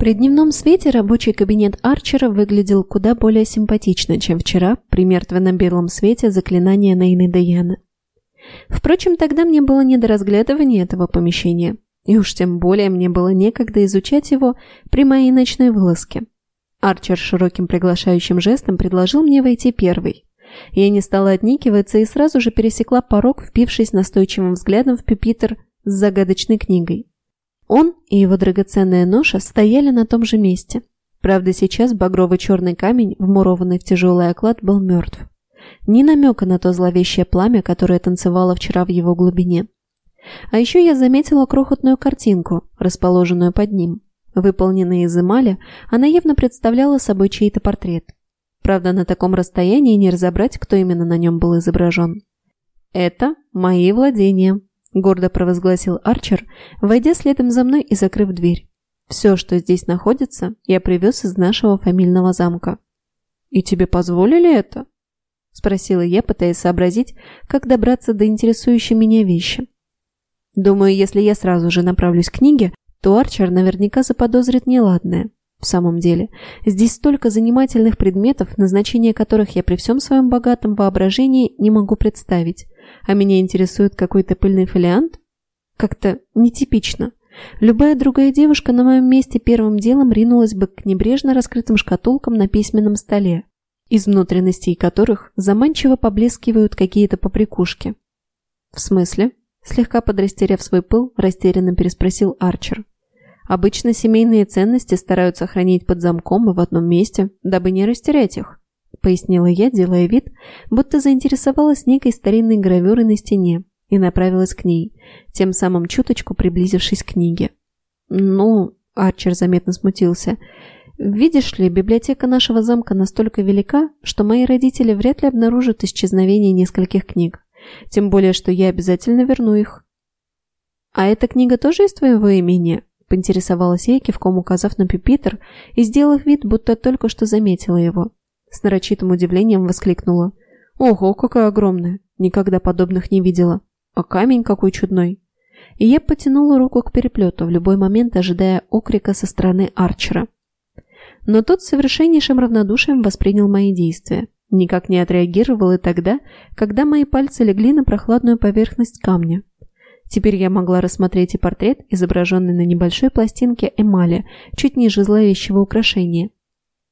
При дневном свете рабочий кабинет Арчера выглядел куда более симпатично, чем вчера при мертвенно-белом свете заклинания Нейны Даяны. Впрочем, тогда мне было не до разглядывания этого помещения, и уж тем более мне было некогда изучать его при моей ночной вылазке. Арчер широким приглашающим жестом предложил мне войти первый. Я не стала отникиваться и сразу же пересекла порог, впившись настойчивым взглядом в пюпитр с загадочной книгой. Он и его драгоценная ноша стояли на том же месте. Правда, сейчас багровый черный камень, вмурованный в тяжелый оклад, был мертв. Ни намека на то зловещее пламя, которое танцевало вчера в его глубине. А еще я заметила крохотную картинку, расположенную под ним. Выполненная из эмали, она явно представляла собой чей-то портрет. Правда, на таком расстоянии не разобрать, кто именно на нем был изображен. «Это мои владения», – гордо провозгласил Арчер, войдя следом за мной и закрыв дверь. «Все, что здесь находится, я привез из нашего фамильного замка». «И тебе позволили это?» – спросила я, пытаясь сообразить, как добраться до интересующей меня вещи. Думаю, если я сразу же направлюсь к книге, то Арчер наверняка заподозрит неладное. В самом деле, здесь столько занимательных предметов, назначение которых я при всем своем богатом воображении не могу представить. А меня интересует какой-то пыльный фолиант? Как-то нетипично. Любая другая девушка на моем месте первым делом ринулась бы к небрежно раскрытым шкатулкам на письменном столе, из внутренностей которых заманчиво поблескивают какие-то поприкушки. В смысле? Слегка подрастеряв свой пыл, растерянно переспросил Арчер. Обычно семейные ценности стараются хранить под замком и в одном месте, дабы не растерять их, пояснила я, делая вид, будто заинтересовалась некой старинной гравюрой на стене и направилась к ней, тем самым чуточку приблизившись к книге. «Ну...» — Арчер заметно смутился. «Видишь ли, библиотека нашего замка настолько велика, что мои родители вряд ли обнаружат исчезновение нескольких книг. Тем более, что я обязательно верну их». «А эта книга тоже из твоего имени?» Поинтересовалась я, кивком указав на пюпитр и сделав вид, будто только что заметила его. С нарочитым удивлением воскликнула. «Ого, какая огромная! Никогда подобных не видела! А камень какой чудной!» И я потянула руку к переплету, в любой момент ожидая окрика со стороны Арчера. Но тот совершеннейшим равнодушием воспринял мои действия. Никак не отреагировал и тогда, когда мои пальцы легли на прохладную поверхность камня. Теперь я могла рассмотреть и портрет, изображенный на небольшой пластинке эмали, чуть ниже зловещего украшения.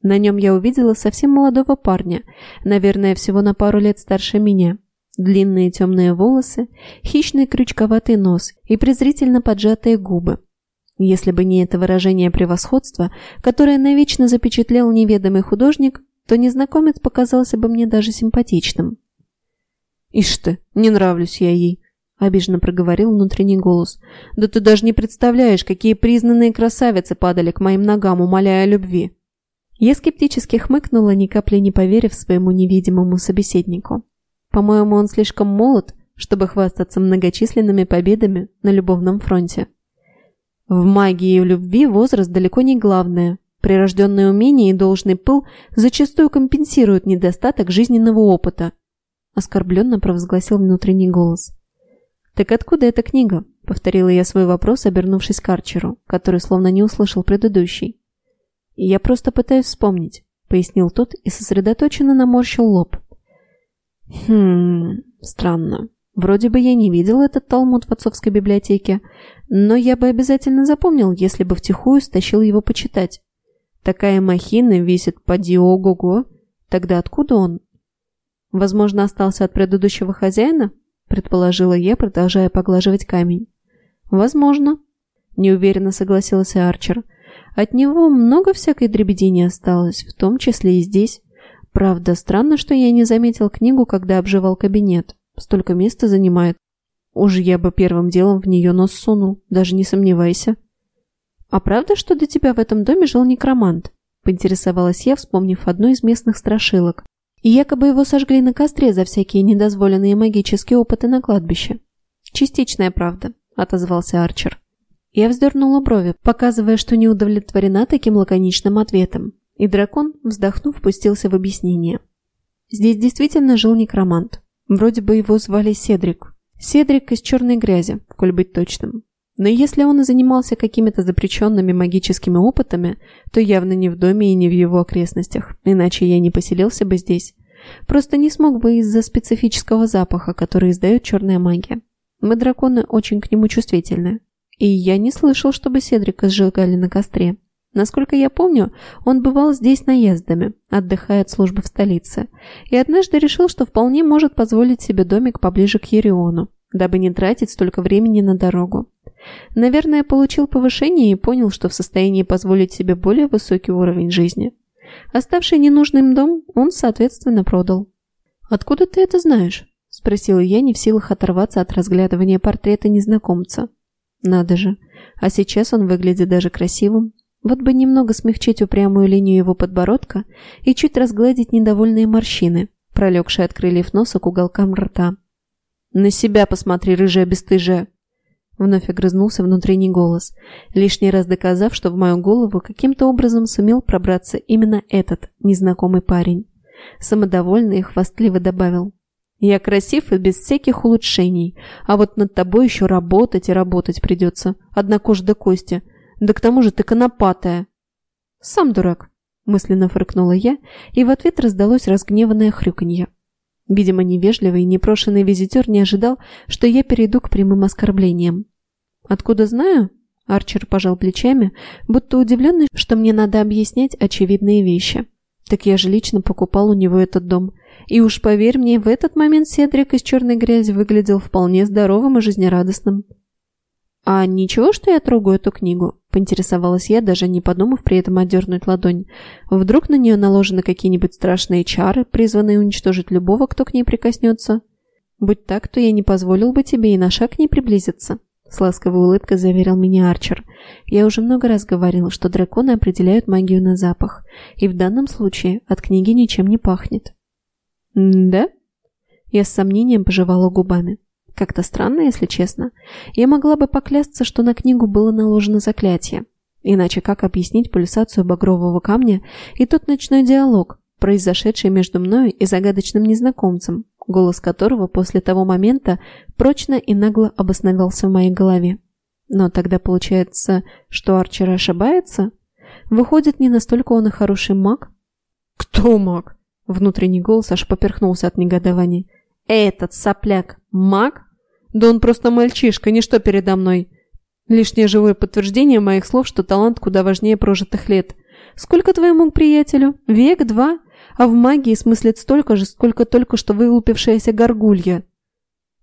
На нем я увидела совсем молодого парня, наверное, всего на пару лет старше меня. Длинные темные волосы, хищный крючковатый нос и презрительно поджатые губы. Если бы не это выражение превосходства, которое навечно запечатлел неведомый художник, то незнакомец показался бы мне даже симпатичным. «Ишь ты, не нравлюсь я ей», — обиженно проговорил внутренний голос. «Да ты даже не представляешь, какие признанные красавицы падали к моим ногам, умоляя о любви!» Я скептически хмыкнула, ни капли не поверив своему невидимому собеседнику. По-моему, он слишком молод, чтобы хвастаться многочисленными победами на любовном фронте. В магии и в любви возраст далеко не главное. Прирожденные умения и должный пыл зачастую компенсируют недостаток жизненного опыта. Оскорбленно провозгласил внутренний голос. «Так откуда эта книга?» — повторила я свой вопрос, обернувшись к Арчеру, который словно не услышал предыдущий. «Я просто пытаюсь вспомнить», — пояснил тот и сосредоточенно наморщил лоб. «Хм... странно. Вроде бы я не видел этот талмуд в отцовской библиотеке, но я бы обязательно запомнил, если бы втихую стащил его почитать. Такая махина висит по ого-го. Тогда откуда он? Возможно, остался от предыдущего хозяина?» предположила я, продолжая поглаживать камень. Возможно, неуверенно согласился Арчер. От него много всякой дребедени осталось, в том числе и здесь. Правда, странно, что я не заметил книгу, когда обживал кабинет. Столько места занимает. Уж я бы первым делом в нее нос сунул, даже не сомневайся. А правда, что до тебя в этом доме жил некромант? Поинтересовалась я, вспомнив одну из местных страшилок. И якобы его сожгли на костре за всякие недозволенные магические опыты на кладбище. «Частичная правда», — отозвался Арчер. Я вздернула брови, показывая, что не удовлетворена таким лаконичным ответом. И дракон, вздохнув, пустился в объяснение. Здесь действительно жил некромант. Вроде бы его звали Седрик. Седрик из черной грязи, коль быть точным. Но если он и занимался какими-то запрещенными магическими опытами, то явно не в доме и не в его окрестностях, иначе я не поселился бы здесь. Просто не смог бы из-за специфического запаха, который издает черная магия. Мы, драконы, очень к нему чувствительны. И я не слышал, чтобы Седрика сжигали на костре. Насколько я помню, он бывал здесь наездами, отдыхая от службы в столице, и однажды решил, что вполне может позволить себе домик поближе к Ериону, дабы не тратить столько времени на дорогу. Наверное, получил повышение и понял, что в состоянии позволить себе более высокий уровень жизни. Оставший ненужным дом он, соответственно, продал. «Откуда ты это знаешь?» – спросила я, не в силах оторваться от разглядывания портрета незнакомца. «Надо же, а сейчас он выглядит даже красивым. Вот бы немного смягчить упрямую линию его подбородка и чуть разгладить недовольные морщины, пролегшие от крыльев носа к уголкам рта. «На себя посмотри, рыжая бесстыжая!» Вновь огрызнулся внутренний голос, лишний раз доказав, что в мою голову каким-то образом сумел пробраться именно этот незнакомый парень. Самодовольно и хвастливо добавил. «Я красив и без всяких улучшений, а вот над тобой еще работать и работать придется, одна кожа до кости, да к тому же ты конопатая». «Сам дурак», — мысленно фыркнула я, и в ответ раздалось разгневанное хрюканье. Видимо, невежливый и непрошенный визитер не ожидал, что я перейду к прямым оскорблениям. «Откуда знаю?» Арчер пожал плечами, будто удивленный, что мне надо объяснять очевидные вещи. «Так я же лично покупал у него этот дом. И уж поверь мне, в этот момент Седрик из черной грязи выглядел вполне здоровым и жизнерадостным. «А ничего, что я трогаю эту книгу?» – поинтересовалась я, даже не подумав при этом отдернуть ладонь. «Вдруг на нее наложены какие-нибудь страшные чары, призванные уничтожить любого, кто к ней прикоснется? Будь так, то я не позволил бы тебе и на шаг к ней приблизиться». С ласковой улыбкой заверил меня Арчер. «Я уже много раз говорил, что драконы определяют магию на запах, и в данном случае от книги ничем не пахнет». «Да?» Я с сомнением пожевала губами. Как-то странно, если честно. Я могла бы поклясться, что на книгу было наложено заклятие. Иначе как объяснить пульсацию багрового камня и тот ночной диалог, произошедший между мной и загадочным незнакомцем, голос которого после того момента прочно и нагло обосновался в моей голове. Но тогда получается, что Арчер ошибается? Выходит, не настолько он и хороший маг? «Кто маг?» Внутренний голос аж поперхнулся от негодования. «Этот сопляк маг?» Да он просто мальчишка, ничто передо мной. Лишнее живое подтверждение моих слов, что талант куда важнее прожитых лет. Сколько твоему приятелю? Век, два? А в магии смыслит столько же, сколько только что вылупившаяся горгулья.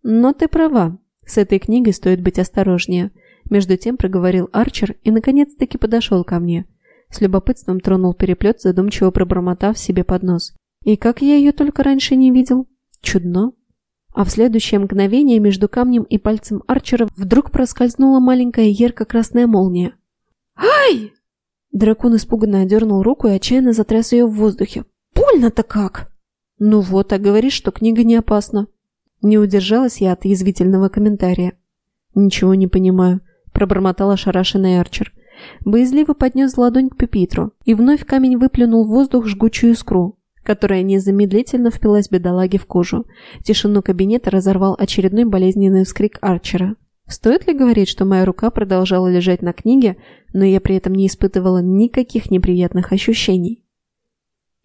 Но ты права. С этой книгой стоит быть осторожнее. Между тем проговорил Арчер и наконец-таки подошел ко мне. С любопытством тронул переплет, задумчиво пробормотав себе под нос. И как я ее только раньше не видел. Чудно а в следующее мгновение между камнем и пальцем Арчера вдруг проскользнула маленькая ярко-красная молния. «Ай!» Дракон испуганно одернул руку и отчаянно затряс ее в воздухе. «Больно-то как!» «Ну вот, а говоришь, что книга не опасна». Не удержалась я от язвительного комментария. «Ничего не понимаю», — пробормотал ошарашенный Арчер. Боязливо поднес ладонь к пепитру, и вновь камень выплюнул в воздух жгучую искру которая незамедлительно впилась бедолаге в кожу. Тишину кабинета разорвал очередной болезненный вскрик Арчера. Стоит ли говорить, что моя рука продолжала лежать на книге, но я при этом не испытывала никаких неприятных ощущений?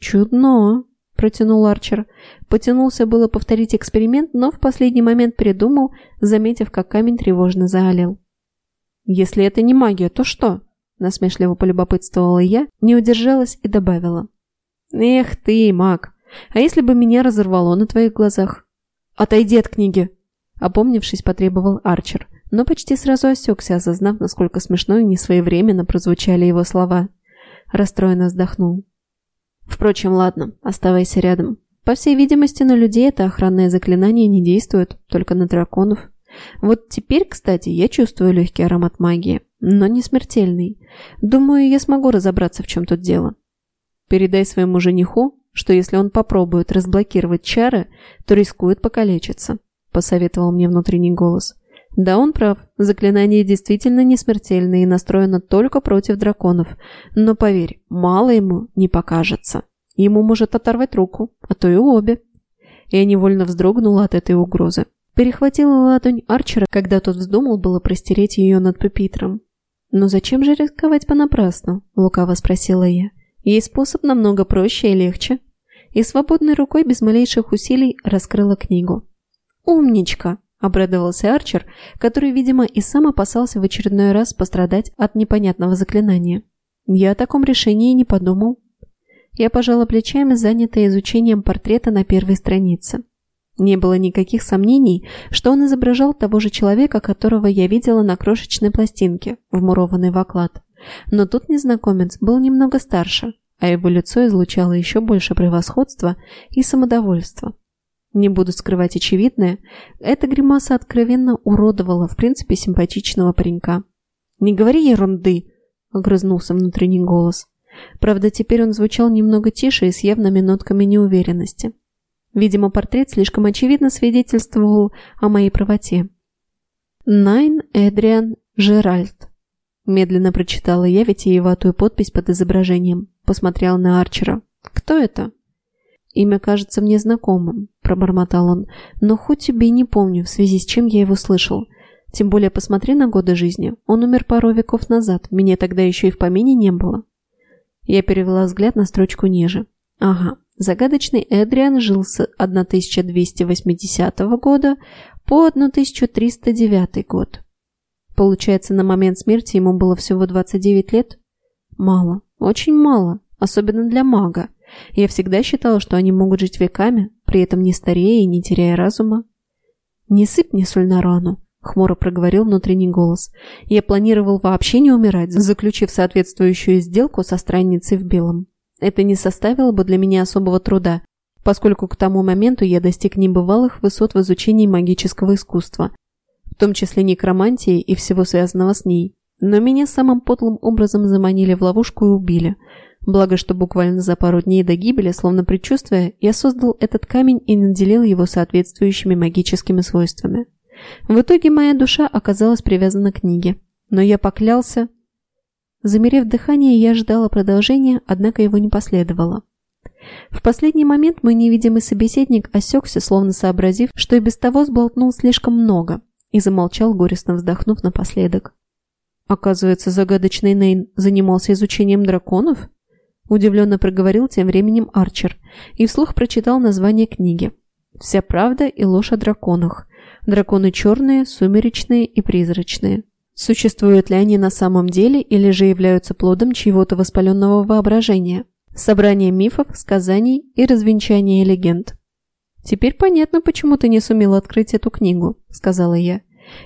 «Чудно», — протянул Арчер. Потянулся было повторить эксперимент, но в последний момент передумал, заметив, как камень тревожно заолел. «Если это не магия, то что?» — насмешливо полюбопытствовала я, не удержалась и добавила. Эх ты, маг. А если бы меня разорвало на твоих глазах? Отойди от книги. Опомнившись, потребовал Арчер, но почти сразу осекся, осознав, насколько смешно и несвоевременно прозвучали его слова. Расстроенно вздохнул. Впрочем, ладно, оставайся рядом. По всей видимости, на людей это охранное заклинание не действует, только на драконов. Вот теперь, кстати, я чувствую легкий аромат магии, но не смертельный. Думаю, я смогу разобраться, в чем тут дело. Передай своему жениху, что если он попробует разблокировать чары, то рискует покалечиться», – посоветовал мне внутренний голос. Да, он прав. Заклинание действительно не смертельное и настроено только против драконов. Но поверь, мало ему не покажется. Ему может оторвать руку, а то и обе. Я невольно вздрогнула от этой угрозы. Перехватила ладонь Арчера, когда тот вздумал было простереть ее над пепитром. «Но зачем же рисковать понапрасну?» – лукаво спросила я. «Есть способ намного проще и легче». И свободной рукой без малейших усилий раскрыла книгу. «Умничка!» – обрадовался Арчер, который, видимо, и сам опасался в очередной раз пострадать от непонятного заклинания. «Я о таком решении не подумал». Я пожала плечами, занятая изучением портрета на первой странице. Не было никаких сомнений, что он изображал того же человека, которого я видела на крошечной пластинке, вмурованной в оклад. Но тут незнакомец был немного старше, а его лицо излучало еще больше превосходства и самодовольства. Не буду скрывать очевидное, эта гримаса откровенно уродовала в принципе симпатичного паренька. «Не говори ерунды!» — огрызнулся внутренний голос. Правда, теперь он звучал немного тише и с явными нотками неуверенности. Видимо, портрет слишком очевидно свидетельствовал о моей правоте. «Найн Эдриан Жеральд», – медленно прочитала я витиеватую подпись под изображением. Посмотрел на Арчера. «Кто это?» «Имя кажется мне знакомым», – пробормотал он, «но хоть тебе не помню, в связи с чем я его слышал. Тем более посмотри на годы жизни. Он умер пару веков назад, меня тогда еще и в помине не было». Я перевела взгляд на строчку ниже. «Ага, Загадочный Эдриан жил с 1280 года по 1309 год. Получается, на момент смерти ему было всего 29 лет? Мало, очень мало, особенно для мага. Я всегда считала, что они могут жить веками, при этом не старея и не теряя разума. «Не сыпь мне соль на рану», — хмуро проговорил внутренний голос. «Я планировал вообще не умирать, заключив соответствующую сделку со странницей в белом. Это не составило бы для меня особого труда, поскольку к тому моменту я достиг небывалых высот в изучении магического искусства, в том числе некромантии и всего связанного с ней. Но меня самым подлым образом заманили в ловушку и убили. Благо, что буквально за пару дней до гибели, словно предчувствуя, я создал этот камень и наделил его соответствующими магическими свойствами. В итоге моя душа оказалась привязана к книге. Но я поклялся, Замерев дыхание, я ждала продолжения, однако его не последовало. В последний момент мой невидимый собеседник осекся, словно сообразив, что и без того сболтнул слишком много, и замолчал, горестно вздохнув напоследок. Оказывается, загадочный Нейн занимался изучением драконов? Удивленно проговорил тем временем Арчер и вслух прочитал название книги. «Вся правда и ложь о драконах. Драконы черные, сумеречные и призрачные. Существуют ли они на самом деле или же являются плодом чьего-то воспаленного воображения? Собрание мифов, сказаний и развенчание легенд. «Теперь понятно, почему ты не сумел открыть эту книгу», — сказала я.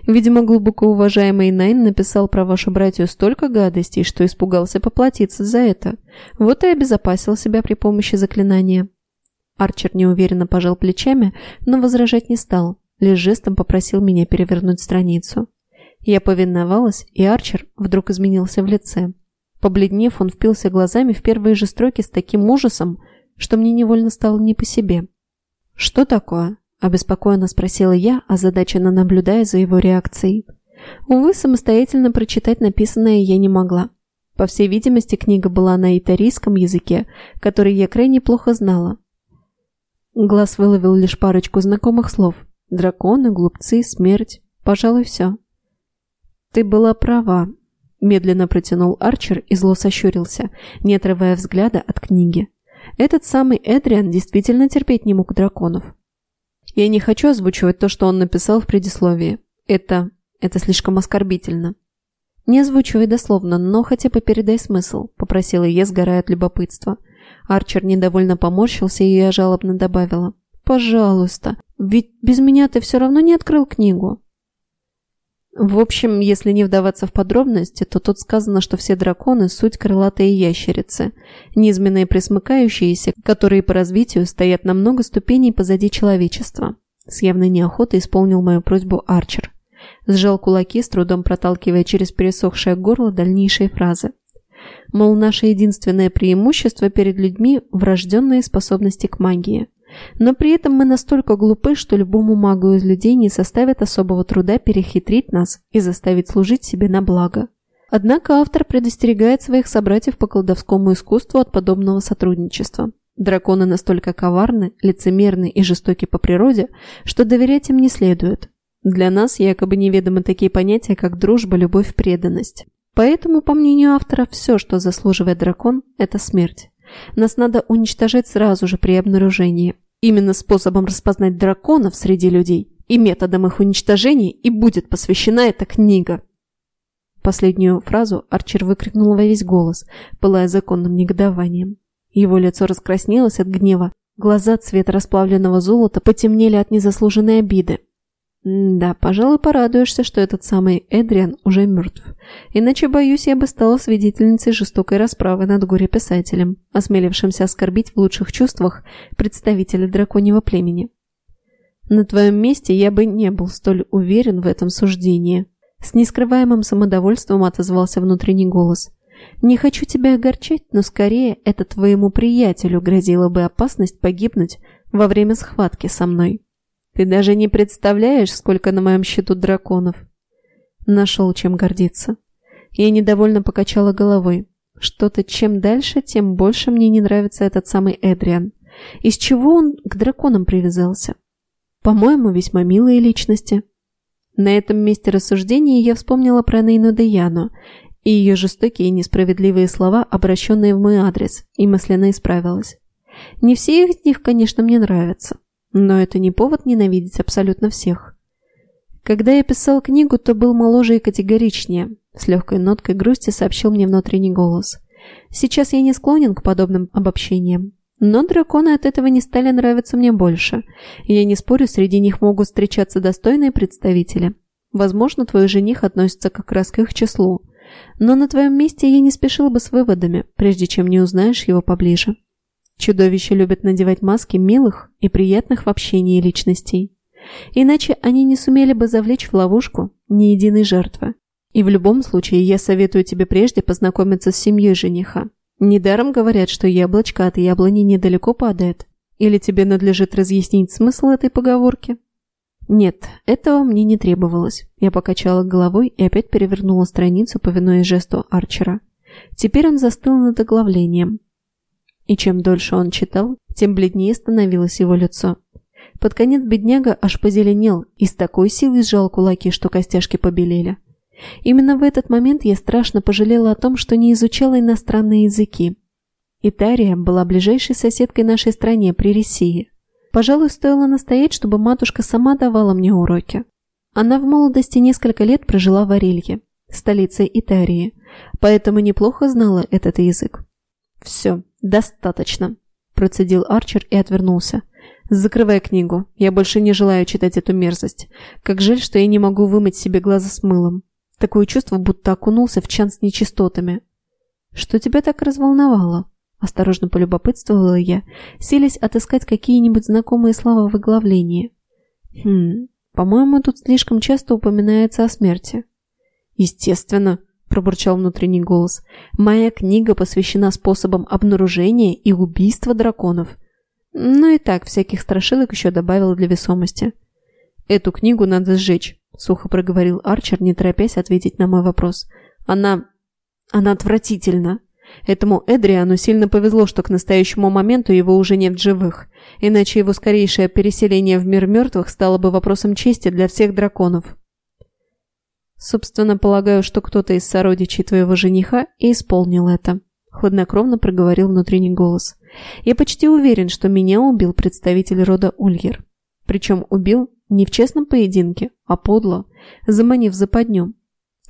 «Видимо, глубоко уважаемый Найн написал про вашу братью столько гадостей, что испугался поплатиться за это. Вот и обезопасил себя при помощи заклинания». Арчер неуверенно пожал плечами, но возражать не стал, лишь жестом попросил меня перевернуть страницу. Я повиновалась, и Арчер вдруг изменился в лице. Побледнев, он впился глазами в первые же строки с таким ужасом, что мне невольно стало не по себе. «Что такое?» – обеспокоенно спросила я, озадаченно наблюдая за его реакцией. Увы, самостоятельно прочитать написанное я не могла. По всей видимости, книга была на итарийском языке, который я крайне плохо знала. Глаз выловил лишь парочку знакомых слов. Драконы, глупцы, смерть. Пожалуй, все. «Ты была права», – медленно протянул Арчер и зло сощурился, не отрывая взгляда от книги. Этот самый Эдриан действительно терпеть не мог драконов. Я не хочу озвучивать то, что он написал в предисловии. Это... это слишком оскорбительно. Не озвучивай дословно, но хотя бы передай смысл, попросила я, сгорая от любопытства. Арчер недовольно поморщился, и я жалобно добавила. «Пожалуйста, ведь без меня ты все равно не открыл книгу». В общем, если не вдаваться в подробности, то тут сказано, что все драконы – суть крылатые ящерицы, низменные присмыкающиеся, которые по развитию стоят на много ступеней позади человечества. С явной неохотой исполнил мою просьбу Арчер. Сжал кулаки, с трудом проталкивая через пересохшее горло дальнейшие фразы. Мол, наше единственное преимущество перед людьми – врожденные способности к магии. Но при этом мы настолько глупы, что любому магу из людей не составит особого труда перехитрить нас и заставить служить себе на благо. Однако автор предостерегает своих собратьев по колдовскому искусству от подобного сотрудничества. Драконы настолько коварны, лицемерны и жестоки по природе, что доверять им не следует. Для нас якобы неведомы такие понятия, как дружба, любовь, преданность. Поэтому, по мнению автора, все, что заслуживает дракон, это смерть. Нас надо уничтожать сразу же при обнаружении. Именно способом распознать драконов среди людей и методом их уничтожения и будет посвящена эта книга. Последнюю фразу Арчер выкрикнул во весь голос, пылая законным негодованием. Его лицо раскраснелось от гнева, глаза цвета расплавленного золота потемнели от незаслуженной обиды. Да, пожалуй, порадуешься, что этот самый Эдриан уже мертв. Иначе, боюсь, я бы стала свидетельницей жестокой расправы над горе-писателем, осмелившимся оскорбить в лучших чувствах представителя драконьего племени. На твоем месте я бы не был столь уверен в этом суждении. С нескрываемым самодовольством отозвался внутренний голос. Не хочу тебя огорчать, но скорее это твоему приятелю грозила бы опасность погибнуть во время схватки со мной. Ты даже не представляешь, сколько на моем счету драконов. Нашел чем гордиться. Я недовольно покачала головой. Что-то чем дальше, тем больше мне не нравится этот самый Эдриан. Из чего он к драконам привязался? По-моему, весьма милые личности. На этом месте рассуждения я вспомнила про Нейну Деяну и ее жестокие и несправедливые слова, обращенные в мой адрес, и мысленно исправилась. Не все из них, конечно, мне нравятся. Но это не повод ненавидеть абсолютно всех. Когда я писал книгу, то был моложе и категоричнее. С легкой ноткой грусти сообщил мне внутренний голос. Сейчас я не склонен к подобным обобщениям. Но драконы от этого не стали нравиться мне больше. Я не спорю, среди них могут встречаться достойные представители. Возможно, твой жених относится как раз к их числу. Но на твоем месте я не спешил бы с выводами, прежде чем не узнаешь его поближе. Чудовища любят надевать маски милых и приятных в общении личностей. Иначе они не сумели бы завлечь в ловушку ни единой жертвы. И в любом случае я советую тебе прежде познакомиться с семьей жениха. Недаром говорят, что яблочко от яблони недалеко падает. Или тебе надлежит разъяснить смысл этой поговорки? Нет, этого мне не требовалось. Я покачала головой и опять перевернула страницу, повинуясь жесту Арчера. Теперь он застыл над оглавлением. И чем дольше он читал, тем бледнее становилось его лицо. Под конец бедняга аж позеленел и с такой силой сжал кулаки, что костяшки побелели. Именно в этот момент я страшно пожалела о том, что не изучала иностранные языки. Итария была ближайшей соседкой нашей стране при России. Пожалуй, стоило настоять, чтобы матушка сама давала мне уроки. Она в молодости несколько лет прожила в Арелье, столице Итарии, поэтому неплохо знала этот язык. «Все, достаточно», – процедил Арчер и отвернулся. «Закрывай книгу. Я больше не желаю читать эту мерзость. Как жаль, что я не могу вымыть себе глаза с мылом. Такое чувство, будто окунулся в чан с нечистотами». «Что тебя так разволновало?» – осторожно полюбопытствовала я, силясь отыскать какие-нибудь знакомые слова в оглавлении. «Хм, по-моему, тут слишком часто упоминается о смерти». «Естественно», пробурчал внутренний голос. «Моя книга посвящена способам обнаружения и убийства драконов». Ну и так, всяких страшилок еще добавила для весомости. «Эту книгу надо сжечь», — сухо проговорил Арчер, не торопясь ответить на мой вопрос. «Она... она отвратительна. Этому Эдриану сильно повезло, что к настоящему моменту его уже нет живых, иначе его скорейшее переселение в мир мертвых стало бы вопросом чести для всех драконов». Собственно, полагаю, что кто-то из сородичей твоего жениха и исполнил это. Хладнокровно проговорил внутренний голос. Я почти уверен, что меня убил представитель рода Ульер. Причем убил не в честном поединке, а подло, заманив западню.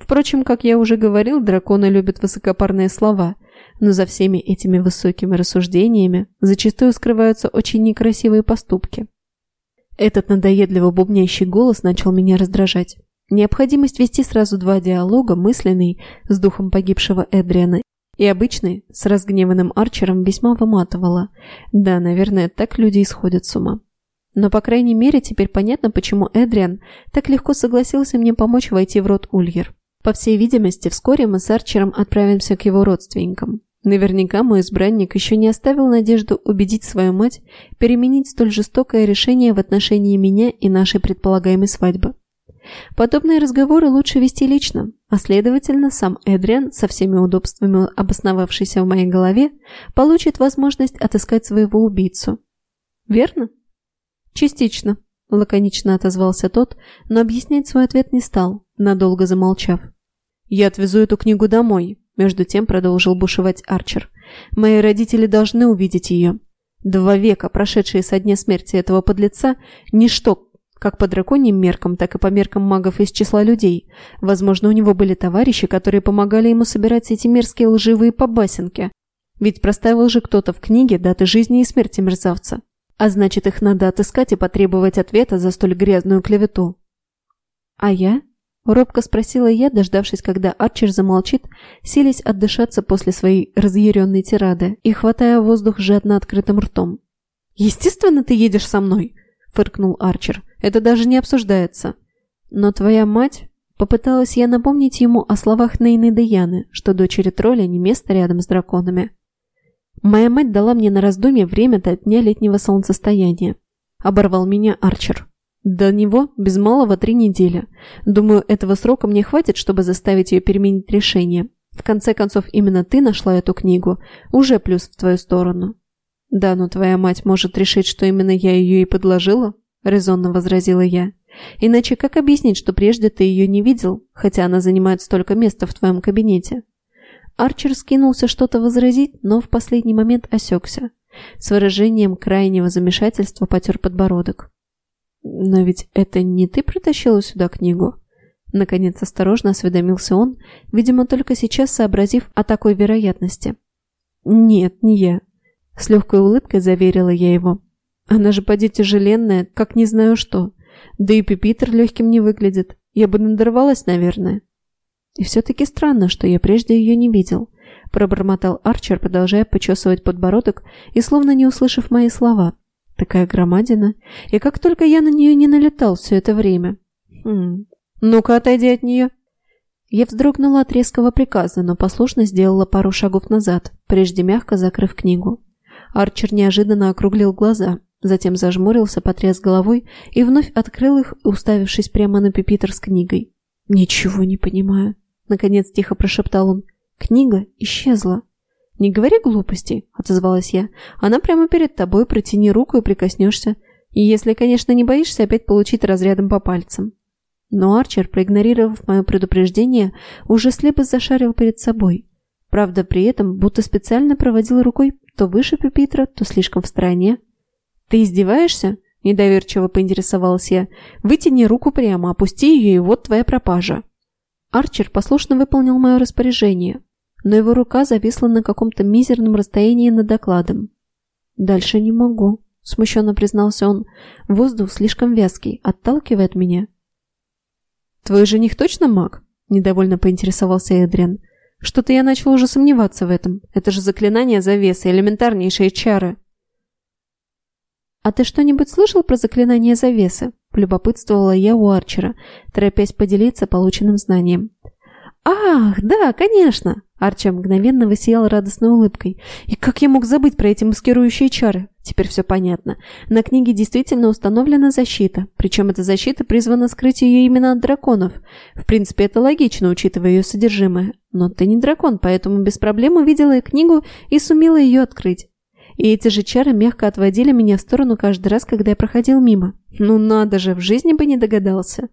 Впрочем, как я уже говорил, драконы любят высокопарные слова, но за всеми этими высокими рассуждениями зачастую скрываются очень некрасивые поступки. Этот надоедливо бубнящий голос начал меня раздражать. Необходимость вести сразу два диалога, мысленный, с духом погибшего Эдриана, и обычный, с разгневанным Арчером, весьма выматывала. Да, наверное, так люди исходят с ума. Но, по крайней мере, теперь понятно, почему Эдриан так легко согласился мне помочь войти в род Ульер. По всей видимости, вскоре мы с Арчером отправимся к его родственникам. Наверняка мой избранник еще не оставил надежду убедить свою мать переменить столь жестокое решение в отношении меня и нашей предполагаемой свадьбы. Подобные разговоры лучше вести лично, а следовательно, сам Эдриан, со всеми удобствами обосновавшийся в моей голове, получит возможность отыскать своего убийцу. Верно? Частично, лаконично отозвался тот, но объяснять свой ответ не стал, надолго замолчав. Я отвезу эту книгу домой, между тем продолжил бушевать Арчер. Мои родители должны увидеть ее. Два века, прошедшие со дня смерти этого подлеца, ничто, как по драконьим меркам, так и по меркам магов из числа людей. Возможно, у него были товарищи, которые помогали ему собирать эти мерзкие лживые побасенки. Ведь проставил же кто-то в книге даты жизни и смерти мерзавца. А значит, их надо отыскать и потребовать ответа за столь грязную клевету. А я? Робко спросила я, дождавшись, когда Арчер замолчит, силясь отдышаться после своей разъяренной тирады и хватая воздух жадно открытым ртом. «Естественно, ты едешь со мной!» – фыркнул Арчер. Это даже не обсуждается. Но твоя мать... Попыталась я напомнить ему о словах Нейны Деяны, что дочери тролля не место рядом с драконами. Моя мать дала мне на раздумье время до дня летнего солнцестояния. Оборвал меня Арчер. До него без малого три недели. Думаю, этого срока мне хватит, чтобы заставить ее переменить решение. В конце концов, именно ты нашла эту книгу. Уже плюс в твою сторону. Да, но твоя мать может решить, что именно я ее и подложила? – резонно возразила я. «Иначе как объяснить, что прежде ты ее не видел, хотя она занимает столько места в твоем кабинете?» Арчер скинулся что-то возразить, но в последний момент осекся. С выражением крайнего замешательства потер подбородок. «Но ведь это не ты притащила сюда книгу?» Наконец осторожно осведомился он, видимо, только сейчас сообразив о такой вероятности. «Нет, не я», — с легкой улыбкой заверила я его. Она же поди тяжеленная, как не знаю что. Да и Пипитер легким не выглядит. Я бы надорвалась, наверное. И все-таки странно, что я прежде ее не видел. Пробормотал Арчер, продолжая почесывать подбородок и словно не услышав мои слова. Такая громадина. И как только я на нее не налетал все это время. Хм. Ну-ка, отойди от нее. Я вздрогнула от резкого приказа, но послушно сделала пару шагов назад, прежде мягко закрыв книгу. Арчер неожиданно округлил глаза, затем зажмурился, потряс головой и вновь открыл их, уставившись прямо на пепитер с книгой. «Ничего не понимаю», — наконец тихо прошептал он. «Книга исчезла». «Не говори глупостей», — отозвалась я. «Она прямо перед тобой, протяни руку и прикоснешься. И если, конечно, не боишься опять получить разрядом по пальцам». Но Арчер, проигнорировав мое предупреждение, уже слепо зашарил перед собой. Правда, при этом будто специально проводил рукой то выше пюпитра, то слишком в стороне. «Ты издеваешься?» – недоверчиво поинтересовалась я. «Вытяни руку прямо, опусти ее, и вот твоя пропажа». Арчер послушно выполнил мое распоряжение, но его рука зависла на каком-то мизерном расстоянии над докладом. «Дальше не могу», – смущенно признался он. «Воздух слишком вязкий, отталкивает меня». «Твой жених точно маг?» – недовольно поинтересовался Эдриан. «Что-то я начал уже сомневаться в этом. Это же заклинание завесы, элементарнейшие чары». «А ты что-нибудь слышал про заклинание завесы?» – полюбопытствовала я у Арчера, торопясь поделиться полученным знанием. «Ах, да, конечно!» Арчи мгновенно высиял радостной улыбкой. «И как я мог забыть про эти маскирующие чары? Теперь все понятно. На книге действительно установлена защита, причем эта защита призвана скрыть ее именно от драконов. В принципе, это логично, учитывая ее содержимое. Но ты не дракон, поэтому без проблем увидела книгу и сумела ее открыть. И эти же чары мягко отводили меня в сторону каждый раз, когда я проходил мимо. Ну надо же, в жизни бы не догадался.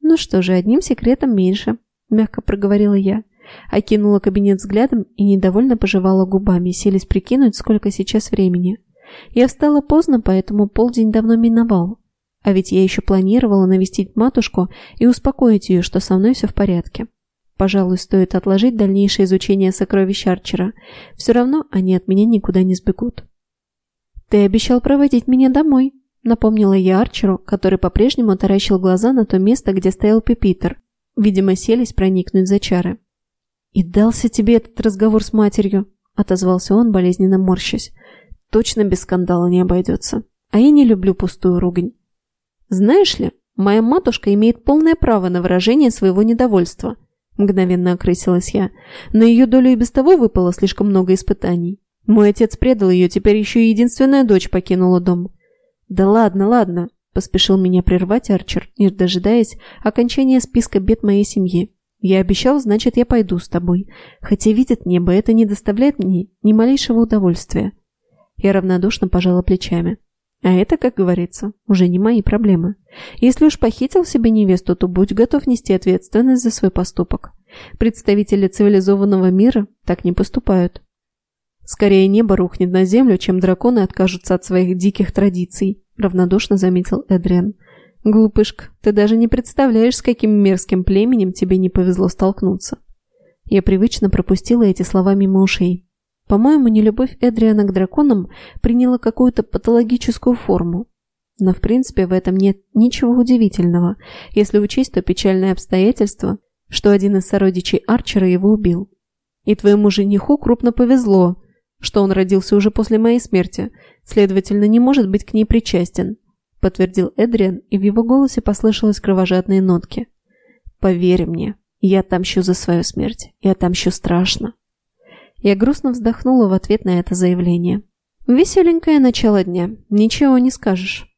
Ну что же, одним секретом меньше, мягко проговорила я. Окинула кабинет взглядом и недовольно пожевала губами, селись прикинуть, сколько сейчас времени. Я встала поздно, поэтому полдень давно миновал. А ведь я еще планировала навестить матушку и успокоить ее, что со мной все в порядке. Пожалуй, стоит отложить дальнейшее изучение сокровищ Арчера. Все равно они от меня никуда не сбегут. «Ты обещал проводить меня домой», — напомнила я Арчеру, который по-прежнему таращил глаза на то место, где стоял Пепитер. Видимо, селись проникнуть за чары. «И дался тебе этот разговор с матерью», — отозвался он, болезненно морщась. «Точно без скандала не обойдется. А я не люблю пустую ругань. Знаешь ли, моя матушка имеет полное право на выражение своего недовольства». Мгновенно окрысилась я. На ее долю и без того выпало слишком много испытаний. Мой отец предал ее, теперь еще и единственная дочь покинула дом. «Да ладно, ладно», – поспешил меня прервать Арчер, не дожидаясь окончания списка бед моей семьи. Я обещал, значит, я пойду с тобой. Хотя видит небо, это не доставляет мне ни малейшего удовольствия. Я равнодушно пожала плечами. А это, как говорится, уже не мои проблемы. Если уж похитил себе невесту, то будь готов нести ответственность за свой поступок. Представители цивилизованного мира так не поступают. Скорее небо рухнет на землю, чем драконы откажутся от своих диких традиций, равнодушно заметил Эдриан. Глупышка, ты даже не представляешь, с каким мерзким племенем тебе не повезло столкнуться. Я привычно пропустила эти слова мимо ушей. По-моему, нелюбовь Эдриана к драконам приняла какую-то патологическую форму. Но, в принципе, в этом нет ничего удивительного, если учесть то печальное обстоятельство, что один из сородичей Арчера его убил. И твоему жениху крупно повезло, что он родился уже после моей смерти, следовательно, не может быть к ней причастен, подтвердил Эдриан, и в его голосе послышалось кровожадные нотки. Поверь мне, я отомщу за свою смерть, и отомщу страшно. Я грустно вздохнула в ответ на это заявление. Веселенькое начало дня, ничего не скажешь.